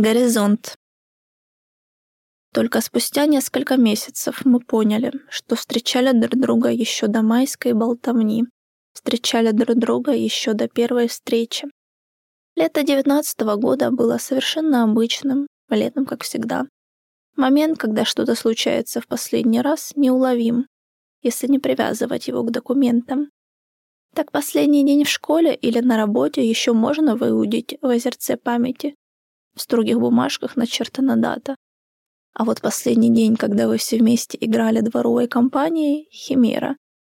Горизонт. Только спустя несколько месяцев мы поняли, что встречали друг друга еще до майской болтовни, встречали друг друга еще до первой встречи. Лето девятнадцатого года было совершенно обычным, летом, как всегда. Момент, когда что-то случается в последний раз, неуловим, если не привязывать его к документам. Так последний день в школе или на работе еще можно выудить в озерце памяти, в строгих бумажках начертана дата. А вот последний день, когда вы все вместе играли дворовой компанией, химера.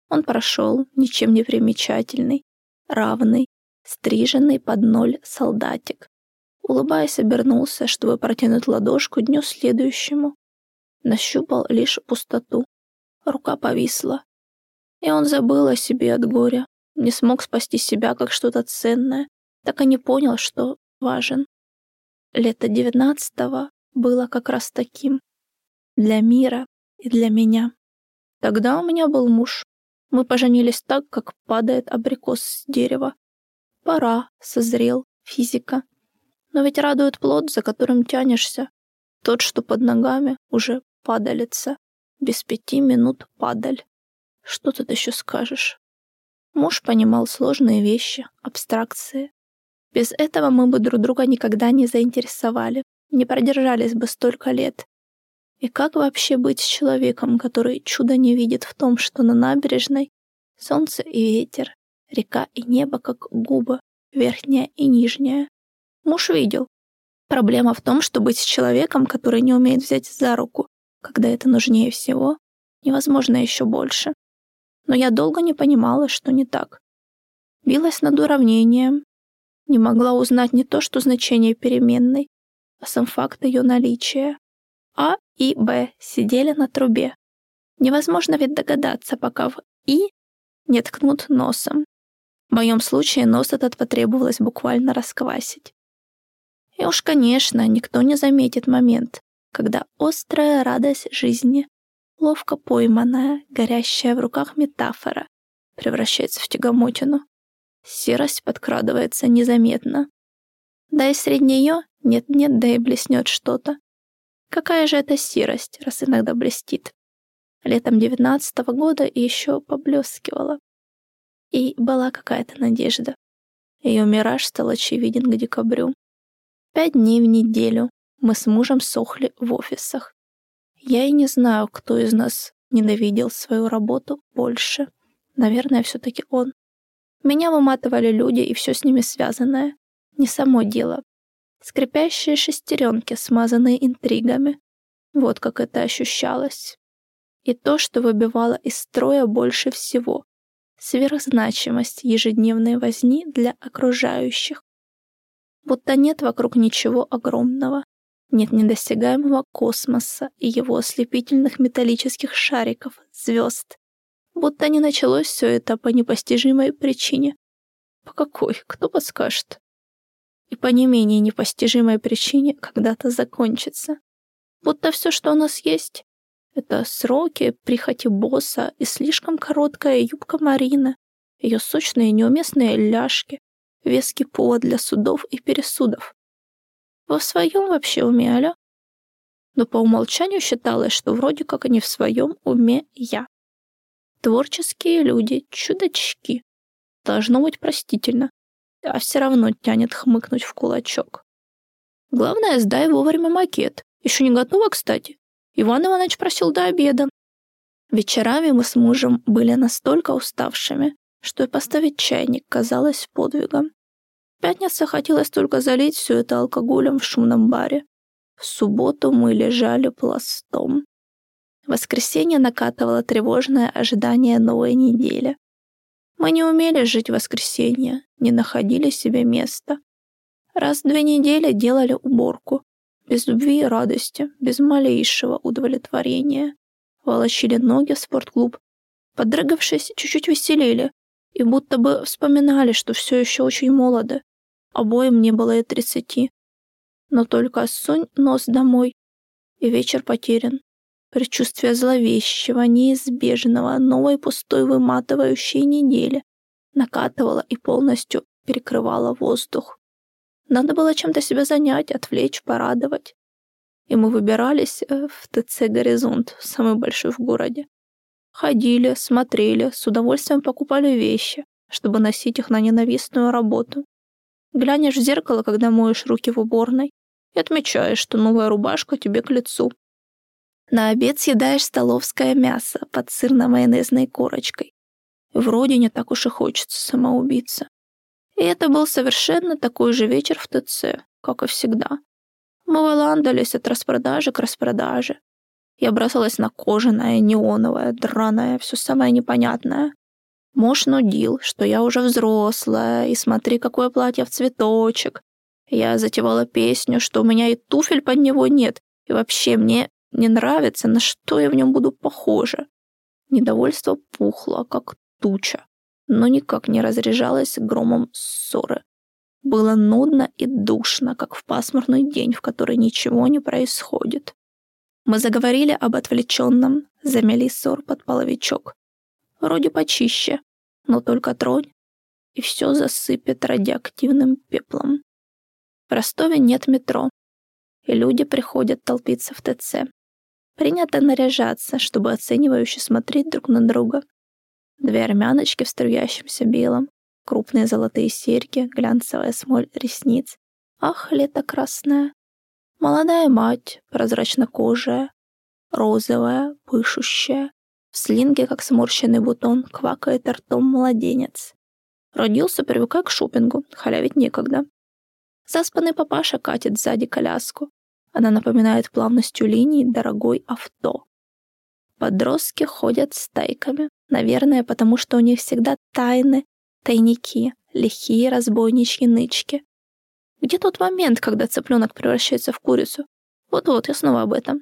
Он прошел, ничем не примечательный, равный, стриженный под ноль солдатик. Улыбаясь, обернулся, чтобы протянуть ладошку дню следующему. Нащупал лишь пустоту. Рука повисла. И он забыл о себе от горя. Не смог спасти себя как что-то ценное. Так и не понял, что важен. Лето девятнадцатого было как раз таким. Для мира и для меня. Тогда у меня был муж. Мы поженились так, как падает абрикос с дерева. Пора, созрел, физика. Но ведь радует плод, за которым тянешься. Тот, что под ногами, уже падалится. Без пяти минут падаль. Что тут еще скажешь? Муж понимал сложные вещи, абстракции, без этого мы бы друг друга никогда не заинтересовали, не продержались бы столько лет. И как вообще быть с человеком, который чудо не видит в том, что на набережной солнце и ветер, река и небо как губы, верхняя и нижняя? Муж видел. Проблема в том, что быть с человеком, который не умеет взять за руку, когда это нужнее всего, невозможно еще больше. Но я долго не понимала, что не так. Билась над уравнением, не могла узнать не то, что значение переменной, а сам факт ее наличия. А и Б сидели на трубе. Невозможно ведь догадаться, пока в И не ткнут носом. В моем случае нос этот потребовалось буквально расквасить. И уж, конечно, никто не заметит момент, когда острая радость жизни, ловко пойманная, горящая в руках метафора, превращается в тягомотину. Серость подкрадывается незаметно. Да и среди нее нет-нет, да и блеснет что-то. Какая же это серость, раз иногда блестит? Летом девятнадцатого года еще поблескивала. И была какая-то надежда. Ее мираж стал очевиден к декабрю. Пять дней в неделю мы с мужем сохли в офисах. Я и не знаю, кто из нас ненавидел свою работу больше. Наверное, все-таки он. Меня выматывали люди и все с ними связанное. Не само дело. Скрипящие шестеренки, смазанные интригами. Вот как это ощущалось. И то, что выбивало из строя больше всего. Сверхзначимость ежедневной возни для окружающих. Будто нет вокруг ничего огромного. Нет недосягаемого космоса и его ослепительных металлических шариков, звезд, Будто не началось все это по непостижимой причине. По какой? Кто подскажет? И по не менее непостижимой причине когда-то закончится. Будто все, что у нас есть, это сроки, прихоти босса и слишком короткая юбка Марины, ее сочные неуместные ляжки, веский повод для судов и пересудов. Во своем вообще уме, аля? Но по умолчанию считалось, что вроде как они в своем уме я. Творческие люди, чудачки. Должно быть простительно. А все равно тянет хмыкнуть в кулачок. Главное, сдай вовремя макет. Еще не готова, кстати. Иван Иванович просил до обеда. Вечерами мы с мужем были настолько уставшими, что и поставить чайник казалось подвигом. В пятницу хотелось только залить все это алкоголем в шумном баре. В субботу мы лежали пластом воскресенье накатывало тревожное ожидание новой недели. Мы не умели жить в воскресенье, не находили себе места. Раз в две недели делали уборку, без любви и радости, без малейшего удовлетворения. Волочили ноги в спортклуб, подрыгавшись, чуть-чуть веселили, и будто бы вспоминали, что все еще очень молоды. Обоим не было и тридцати. Но только сунь нос домой, и вечер потерян. Предчувствие зловещего, неизбежного, новой пустой выматывающей недели накатывало и полностью перекрывало воздух. Надо было чем-то себя занять, отвлечь, порадовать. И мы выбирались э, в ТЦ «Горизонт», самый большой в городе. Ходили, смотрели, с удовольствием покупали вещи, чтобы носить их на ненавистную работу. Глянешь в зеркало, когда моешь руки в уборной, и отмечаешь, что новая рубашка тебе к лицу. На обед съедаешь столовское мясо под сырно-майонезной корочкой. Вроде не так уж и хочется самоубиться. И это был совершенно такой же вечер в ТЦ, как и всегда. Мы выландались от распродажи к распродаже. Я бросалась на кожаное, неоновое, драное, все самое непонятное. Муж нудил, что я уже взрослая, и смотри, какое платье в цветочек. Я затевала песню, что у меня и туфель под него нет, и вообще мне не нравится, на что я в нем буду похожа. Недовольство пухло, как туча, но никак не разряжалось громом ссоры. Было нудно и душно, как в пасмурный день, в который ничего не происходит. Мы заговорили об отвлеченном, замели ссор под половичок. Вроде почище, но только тронь, и все засыпет радиоактивным пеплом. В Ростове нет метро, и люди приходят толпиться в ТЦ. Принято наряжаться, чтобы оценивающе смотреть друг на друга. Две армяночки в струящемся белом, крупные золотые серьги, глянцевая смоль ресниц. Ах, лето красное. Молодая мать, прозрачно-кожая, розовая, пышущая. В слинге, как сморщенный бутон, квакает ртом младенец. Родился, привыкая к шопингу, халявить некогда. Заспанный папаша катит сзади коляску. Она напоминает плавностью линий дорогой авто. Подростки ходят стайками, наверное, потому что у них всегда тайны, тайники, лихие разбойничьи нычки. Где тот момент, когда цыпленок превращается в курицу? Вот-вот, я снова об этом.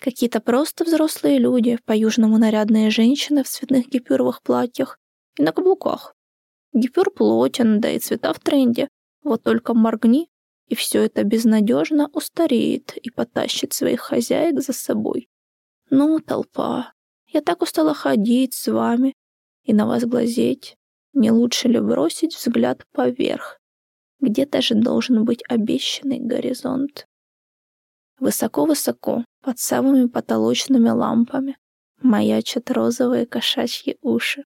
Какие-то просто взрослые люди, по-южному нарядные женщины в цветных гипюровых платьях и на каблуках. Гипюр плотен, да и цвета в тренде. Вот только моргни, и все это безнадежно устареет и потащит своих хозяек за собой. Ну, толпа, я так устала ходить с вами и на вас глазеть. Не лучше ли бросить взгляд поверх? Где-то же должен быть обещанный горизонт. Высоко-высоко, под самыми потолочными лампами, маячат розовые кошачьи уши.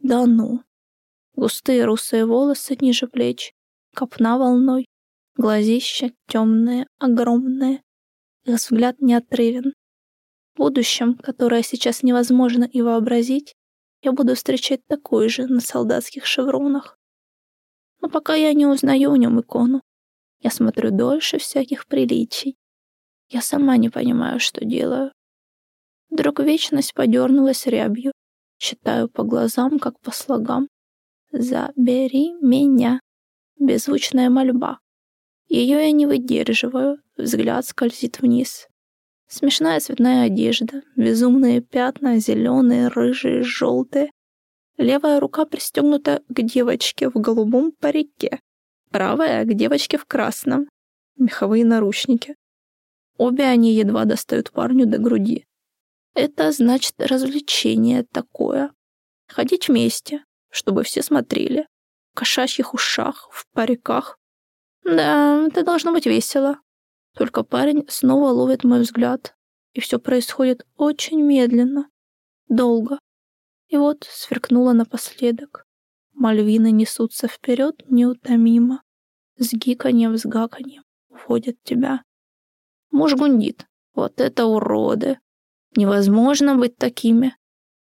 Да ну! Густые русые волосы ниже плеч, копна волной, Глазища темные, огромные. Их взгляд неотрывен. В будущем, которое сейчас невозможно и вообразить, я буду встречать такой же на солдатских шевронах. Но пока я не узнаю в нем икону, я смотрю дольше всяких приличий. Я сама не понимаю, что делаю. Вдруг вечность подернулась рябью. Читаю по глазам, как по слогам. «Забери меня». Беззвучная мольба. Ее я не выдерживаю, взгляд скользит вниз. Смешная цветная одежда, безумные пятна, зеленые, рыжие, желтые. Левая рука пристегнута к девочке в голубом парике, правая — к девочке в красном. Меховые наручники. Обе они едва достают парню до груди. Это значит развлечение такое. Ходить вместе, чтобы все смотрели. В кошачьих ушах, в париках, да, это должно быть весело. Только парень снова ловит мой взгляд, и все происходит очень медленно, долго. И вот сверкнуло напоследок. Мальвины несутся вперед неутомимо. С гиканьем, с гаканьем уходят тебя. Муж гундит. Вот это уроды. Невозможно быть такими.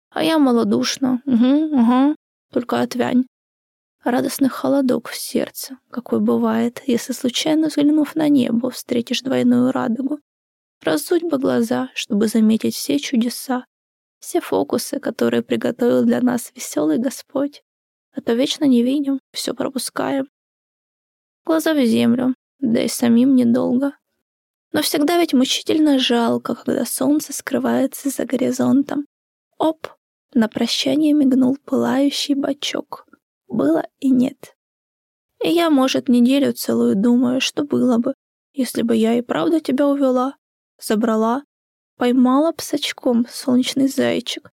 А я малодушна. Угу, угу. Только отвянь радостный холодок в сердце, какой бывает, если случайно взглянув на небо, встретишь двойную радугу. Разуть бы глаза, чтобы заметить все чудеса, все фокусы, которые приготовил для нас веселый Господь. А то вечно не видим, все пропускаем. Глаза в землю, да и самим недолго. Но всегда ведь мучительно жалко, когда солнце скрывается за горизонтом. Оп! На прощание мигнул пылающий бачок было и нет. И я, может, неделю целую думаю, что было бы, если бы я и правда тебя увела, забрала, поймала псачком солнечный зайчик,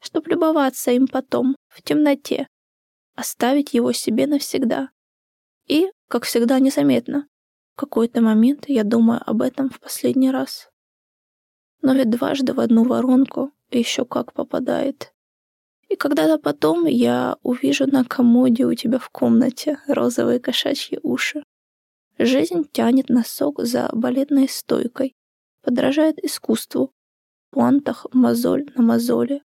чтоб любоваться им потом, в темноте, оставить его себе навсегда. И как всегда, незаметно. В какой-то момент я думаю об этом в последний раз. Но ведь дважды в одну воронку еще как попадает. И когда-то потом я увижу на комоде у тебя в комнате розовые кошачьи уши. Жизнь тянет носок за балетной стойкой, подражает искусству, пуантах мозоль на мозоли.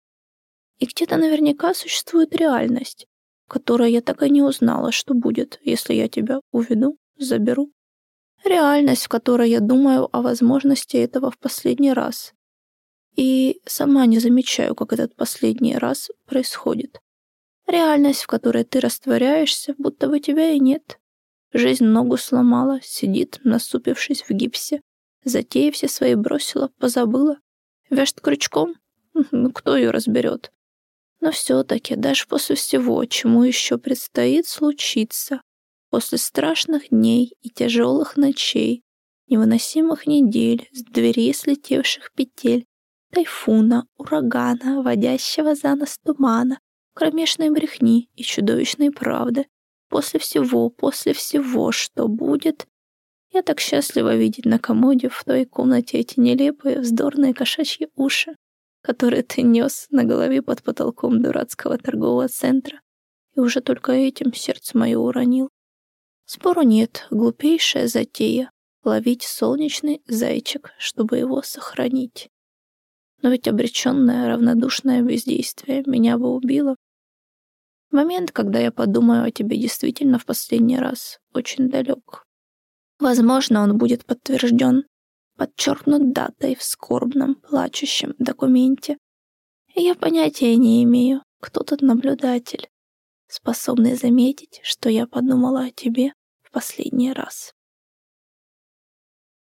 И где-то наверняка существует реальность, которая я так и не узнала, что будет, если я тебя уведу, заберу. Реальность, в которой я думаю о возможности этого в последний раз. И сама не замечаю, как этот последний раз происходит. Реальность, в которой ты растворяешься, будто бы тебя и нет. Жизнь ногу сломала, сидит, насупившись в гипсе. Затеи все свои бросила, позабыла. Вяжет крючком? Ну, кто ее разберет? Но все-таки, даже после всего, чему еще предстоит случиться, после страшных дней и тяжелых ночей, невыносимых недель, с дверей слетевших петель, тайфуна, урагана, водящего за нос тумана, кромешной брехни и чудовищной правды, после всего, после всего, что будет, я так счастлива видеть на комоде в той комнате эти нелепые, вздорные кошачьи уши который ты нес на голове под потолком дурацкого торгового центра, и уже только этим сердце мое уронил. Спору нет, глупейшая затея — ловить солнечный зайчик, чтобы его сохранить. Но ведь обреченное равнодушное бездействие меня бы убило. Момент, когда я подумаю о тебе действительно в последний раз, очень далек. Возможно, он будет подтвержден подчеркнут датой в скорбном, плачущем документе. И я понятия не имею, кто тут наблюдатель, способный заметить, что я подумала о тебе в последний раз.